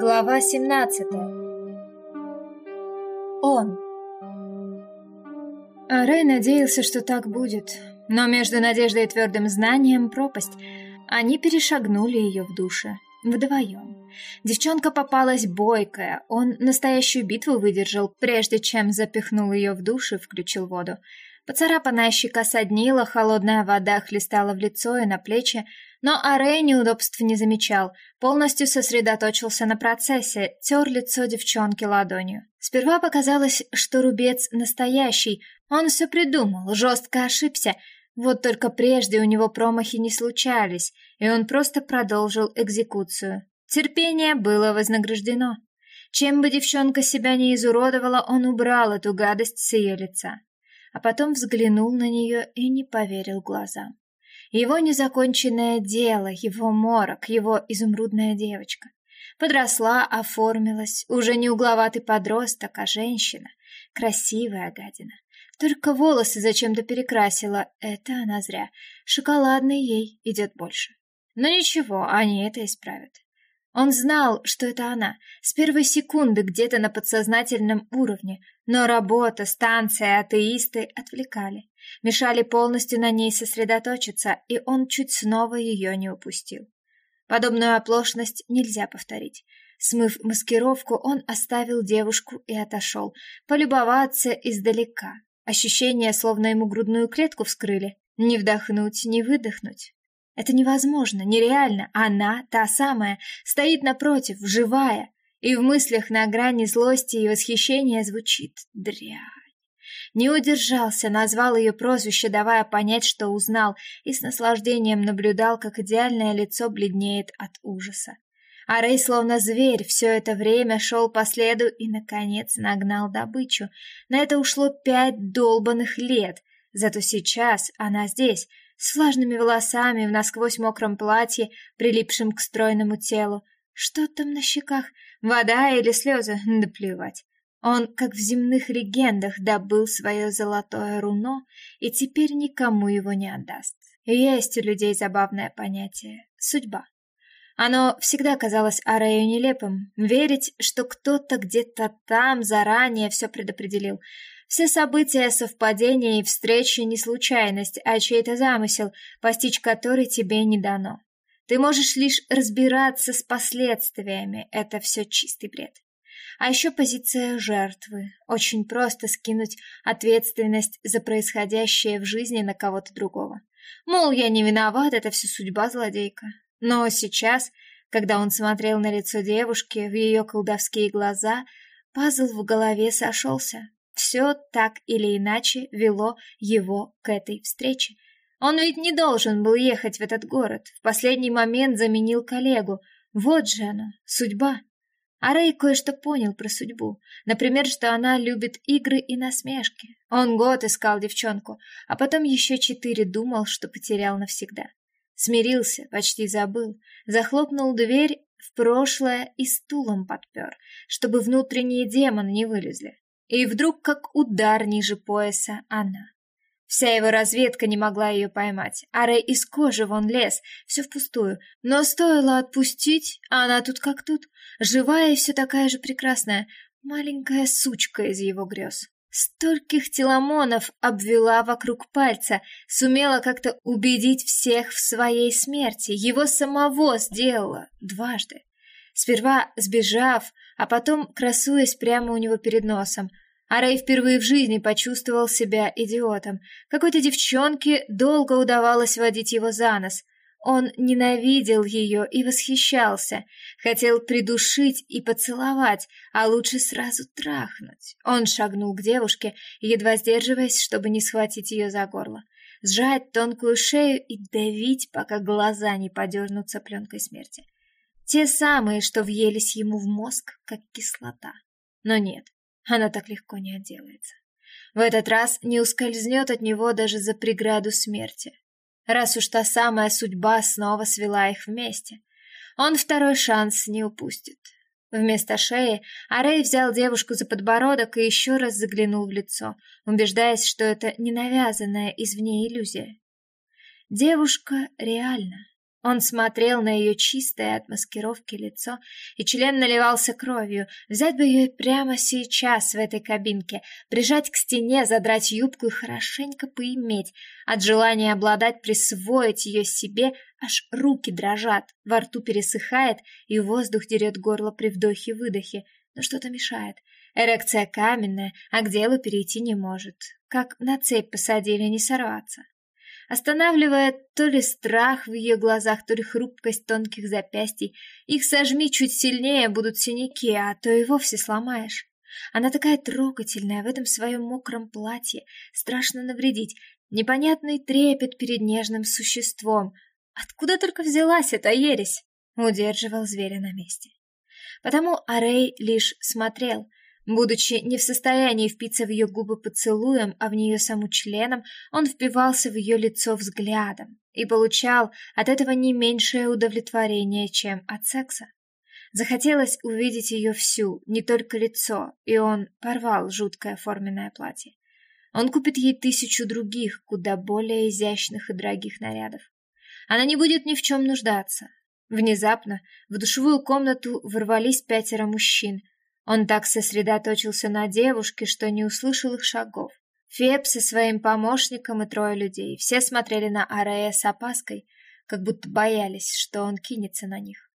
Глава 17 Он а надеялся, что так будет, но между надеждой и твердым знанием пропасть. Они перешагнули ее в душе, вдвоем. Девчонка попалась бойкая, он настоящую битву выдержал, прежде чем запихнул ее в душ и включил воду. Поцарапанная щека соднила, холодная вода хлестала в лицо и на плечи, но Арей неудобств не замечал, полностью сосредоточился на процессе, тер лицо девчонки ладонью. Сперва показалось, что рубец настоящий, он все придумал, жестко ошибся, вот только прежде у него промахи не случались, и он просто продолжил экзекуцию. Терпение было вознаграждено. Чем бы девчонка себя не изуродовала, он убрал эту гадость с ее лица. А потом взглянул на нее и не поверил глазам. Его незаконченное дело, его морок, его изумрудная девочка. Подросла, оформилась, уже не угловатый подросток, а женщина. Красивая гадина. Только волосы зачем-то перекрасила, это она зря. Шоколадный ей идет больше. Но ничего, они это исправят. Он знал, что это она, с первой секунды где-то на подсознательном уровне, но работа, станция, атеисты отвлекали мешали полностью на ней сосредоточиться, и он чуть снова ее не упустил. Подобную оплошность нельзя повторить. Смыв маскировку, он оставил девушку и отошел, полюбоваться издалека. Ощущение, словно ему грудную клетку вскрыли. Не вдохнуть, не выдохнуть. Это невозможно, нереально. Она, та самая, стоит напротив, живая, и в мыслях на грани злости и восхищения звучит дрянь. Не удержался, назвал ее прозвище, давая понять, что узнал, и с наслаждением наблюдал, как идеальное лицо бледнеет от ужаса. А Рэй, словно зверь, все это время шел по следу и, наконец, нагнал добычу. На это ушло пять долбанных лет. Зато сейчас она здесь, с влажными волосами, в насквозь мокром платье, прилипшем к стройному телу. Что там на щеках? Вода или слезы? Да плевать. Он, как в земных легендах, добыл свое золотое руно и теперь никому его не отдаст. Есть у людей забавное понятие — судьба. Оно всегда казалось Арею нелепым. Верить, что кто-то где-то там заранее все предопределил. Все события, совпадения и встречи не случайность, а чей-то замысел, постичь который тебе не дано. Ты можешь лишь разбираться с последствиями, это все чистый бред. А еще позиция жертвы. Очень просто скинуть ответственность за происходящее в жизни на кого-то другого. Мол, я не виноват, это все судьба злодейка. Но сейчас, когда он смотрел на лицо девушки, в ее колдовские глаза, пазл в голове сошелся. Все так или иначе вело его к этой встрече. Он ведь не должен был ехать в этот город. В последний момент заменил коллегу. Вот же оно, судьба. А Рэй кое-что понял про судьбу. Например, что она любит игры и насмешки. Он год искал девчонку, а потом еще четыре думал, что потерял навсегда. Смирился, почти забыл, захлопнул дверь в прошлое и стулом подпер, чтобы внутренние демоны не вылезли. И вдруг, как удар ниже пояса, она. Вся его разведка не могла ее поймать, а Рэй из кожи вон лез, все впустую. Но стоило отпустить, а она тут как тут, живая и все такая же прекрасная, маленькая сучка из его грез. Стольких теломонов обвела вокруг пальца, сумела как-то убедить всех в своей смерти, его самого сделала дважды. Сперва сбежав, а потом красуясь прямо у него перед носом — а Рэй впервые в жизни почувствовал себя идиотом. Какой-то девчонке долго удавалось водить его за нос. Он ненавидел ее и восхищался. Хотел придушить и поцеловать, а лучше сразу трахнуть. Он шагнул к девушке, едва сдерживаясь, чтобы не схватить ее за горло. Сжать тонкую шею и давить, пока глаза не подернутся пленкой смерти. Те самые, что въелись ему в мозг, как кислота. Но нет, она так легко не отделается. В этот раз не ускользнет от него даже за преграду смерти. Раз уж та самая судьба снова свела их вместе, он второй шанс не упустит. Вместо шеи Арей взял девушку за подбородок и еще раз заглянул в лицо, убеждаясь, что это не навязанная извне иллюзия. Девушка реальна. Он смотрел на ее чистое от маскировки лицо, и член наливался кровью. Взять бы ее прямо сейчас в этой кабинке, прижать к стене, задрать юбку и хорошенько поиметь. От желания обладать, присвоить ее себе, аж руки дрожат, во рту пересыхает, и воздух дерет горло при вдохе-выдохе. Но что-то мешает. Эрекция каменная, а к делу перейти не может. Как на цепь посадили, не сорваться останавливая то ли страх в ее глазах, то ли хрупкость тонких запястий. Их сожми чуть сильнее, будут синяки, а то и вовсе сломаешь. Она такая трогательная в этом своем мокром платье, страшно навредить, непонятный трепет перед нежным существом. Откуда только взялась эта ересь? Удерживал зверя на месте. Потому Арей лишь смотрел, Будучи не в состоянии впиться в ее губы поцелуем, а в нее саму членом, он впивался в ее лицо взглядом и получал от этого не меньшее удовлетворение, чем от секса. Захотелось увидеть ее всю, не только лицо, и он порвал жуткое форменное платье. Он купит ей тысячу других, куда более изящных и дорогих нарядов. Она не будет ни в чем нуждаться. Внезапно в душевую комнату ворвались пятеро мужчин, он так сосредоточился на девушке, что не услышал их шагов. Феб со своим помощником и трое людей. Все смотрели на Арея с опаской, как будто боялись, что он кинется на них.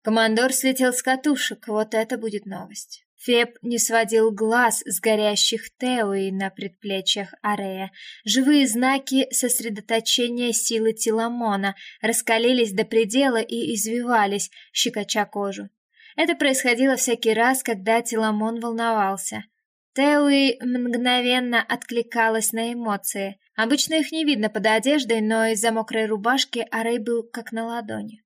Командор слетел с катушек, вот это будет новость. Феб не сводил глаз с горящих теуи на предплечьях Арея. Живые знаки сосредоточения силы Тиламона раскалились до предела и извивались, щекоча кожу. Это происходило всякий раз, когда Теламон волновался. Теуи мгновенно откликалась на эмоции. Обычно их не видно под одеждой, но из-за мокрой рубашки Арей был как на ладони.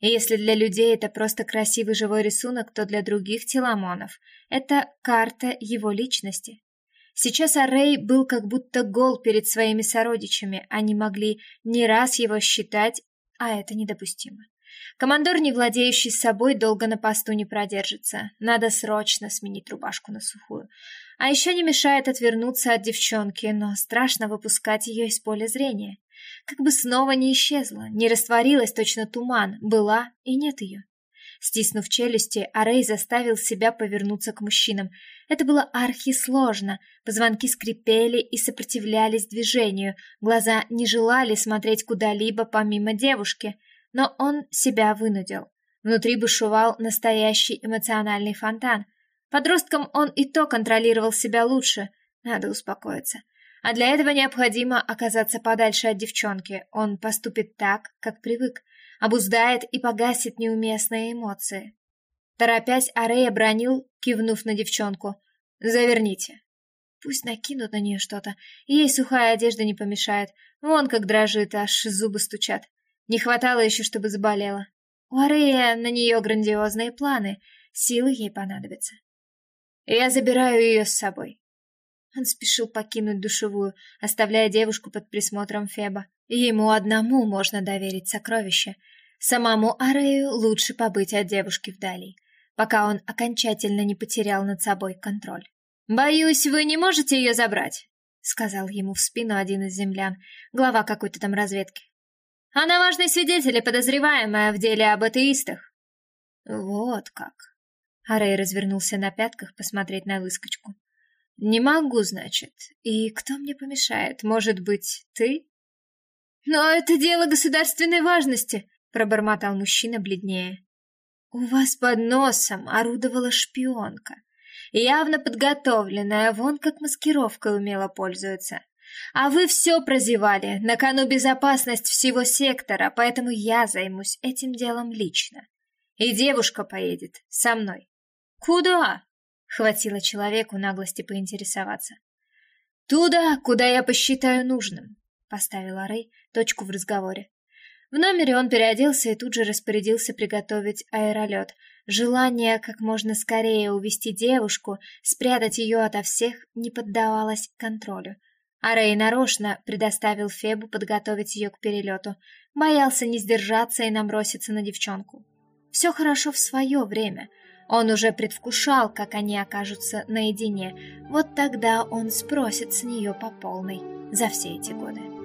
И если для людей это просто красивый живой рисунок, то для других Теламонов это карта его личности. Сейчас Арей был как будто гол перед своими сородичами, они могли не раз его считать, а это недопустимо. Командор, не владеющий собой, долго на посту не продержится. Надо срочно сменить рубашку на сухую. А еще не мешает отвернуться от девчонки, но страшно выпускать ее из поля зрения. Как бы снова не исчезла, не растворилась точно туман, была и нет ее. Стиснув челюсти, Арей заставил себя повернуться к мужчинам. Это было архисложно. Позвонки скрипели и сопротивлялись движению. Глаза не желали смотреть куда-либо помимо девушки но он себя вынудил. Внутри бушевал настоящий эмоциональный фонтан. Подростком он и то контролировал себя лучше. Надо успокоиться. А для этого необходимо оказаться подальше от девчонки. Он поступит так, как привык. Обуздает и погасит неуместные эмоции. Торопясь, Арея бронил, кивнув на девчонку. «Заверните». Пусть накинут на нее что-то. Ей сухая одежда не помешает. Вон как дрожит, аж зубы стучат. Не хватало еще, чтобы заболела. У Арея на нее грандиозные планы, силы ей понадобятся. Я забираю ее с собой. Он спешил покинуть душевую, оставляя девушку под присмотром Феба. Ему одному можно доверить сокровище. Самому Арею лучше побыть от девушки вдали, пока он окончательно не потерял над собой контроль. «Боюсь, вы не можете ее забрать», — сказал ему в спину один из землян, глава какой-то там разведки. Она важный свидетель и подозреваемая в деле об атеистах. Вот как. Арей развернулся на пятках посмотреть на выскочку. Не могу, значит. И кто мне помешает? Может быть, ты? Но это дело государственной важности, пробормотал мужчина бледнее. У вас под носом орудовала шпионка, явно подготовленная, вон как маскировкой умело пользуется. А вы все прозевали, на кону безопасность всего сектора, поэтому я займусь этим делом лично. И девушка поедет со мной. Куда? Хватило человеку наглости поинтересоваться. Туда, куда я посчитаю нужным, поставила Рэй точку в разговоре. В номере он переоделся и тут же распорядился приготовить аэролет. Желание как можно скорее увести девушку, спрятать ее ото всех, не поддавалось контролю. А Рэй нарочно предоставил Фебу подготовить ее к перелету. Боялся не сдержаться и наброситься на девчонку. Все хорошо в свое время. Он уже предвкушал, как они окажутся наедине. Вот тогда он спросит с нее по полной за все эти годы.